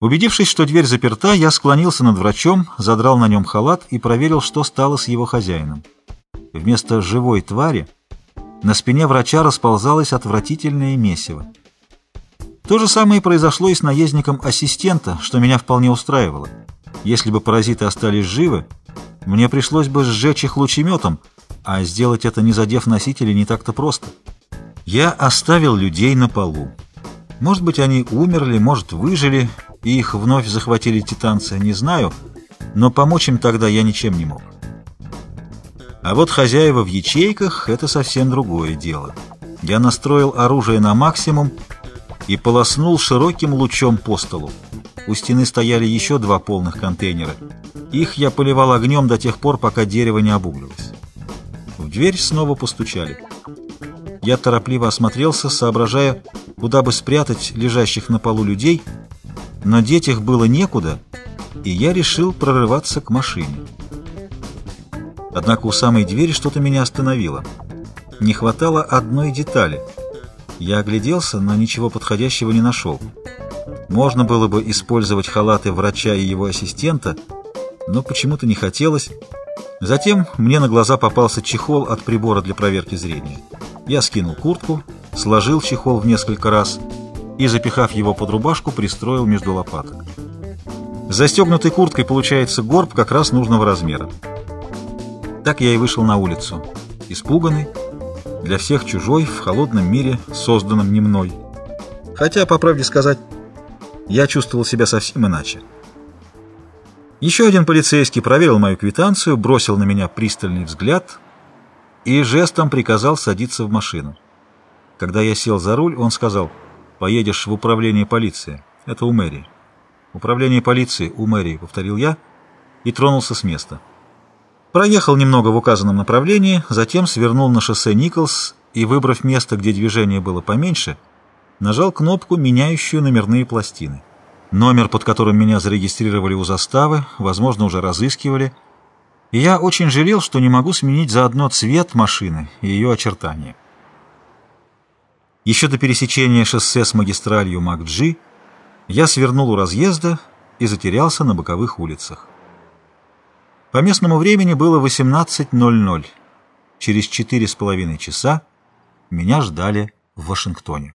Убедившись, что дверь заперта, я склонился над врачом, задрал на нем халат и проверил, что стало с его хозяином. Вместо живой твари на спине врача расползалось отвратительное месиво. То же самое произошло и с наездником ассистента, что меня вполне устраивало. Если бы паразиты остались живы, мне пришлось бы сжечь их лучеметом, а сделать это, не задев носителя, не так-то просто. Я оставил людей на полу. Может быть, они умерли, может, выжили, и их вновь захватили титанцы, не знаю, но помочь им тогда я ничем не мог. А вот хозяева в ячейках — это совсем другое дело. Я настроил оружие на максимум и полоснул широким лучом по столу. У стены стояли еще два полных контейнера. Их я поливал огнем до тех пор, пока дерево не обуглилось. В дверь снова постучали. Я торопливо осмотрелся, соображая, куда бы спрятать лежащих на полу людей — но деть их было некуда, и я решил прорываться к машине. Однако у самой двери что-то меня остановило. Не хватало одной детали. Я огляделся, но ничего подходящего не нашел. Можно было бы использовать халаты врача и его ассистента, но почему-то не хотелось. Затем мне на глаза попался чехол от прибора для проверки зрения. Я скинул куртку, сложил чехол в несколько раз — и, запихав его под рубашку, пристроил между лопаток. Застегнутой курткой получается горб как раз нужного размера. Так я и вышел на улицу, испуганный, для всех чужой, в холодном мире, созданном не мной. Хотя, по правде сказать, я чувствовал себя совсем иначе. Еще один полицейский проверил мою квитанцию, бросил на меня пристальный взгляд и жестом приказал садиться в машину. Когда я сел за руль, он сказал — Поедешь в управление полиции. Это у мэрии. Управление полиции у мэрии, повторил я и тронулся с места. Проехал немного в указанном направлении, затем свернул на шоссе Николс и, выбрав место, где движение было поменьше, нажал кнопку, меняющую номерные пластины. Номер, под которым меня зарегистрировали у заставы, возможно, уже разыскивали, и я очень жалел, что не могу сменить заодно цвет машины и ее очертания. Еще до пересечения шоссе с магистралью Макджи я свернул у разъезда и затерялся на боковых улицах. По местному времени было 18.00. Через четыре с половиной часа меня ждали в Вашингтоне.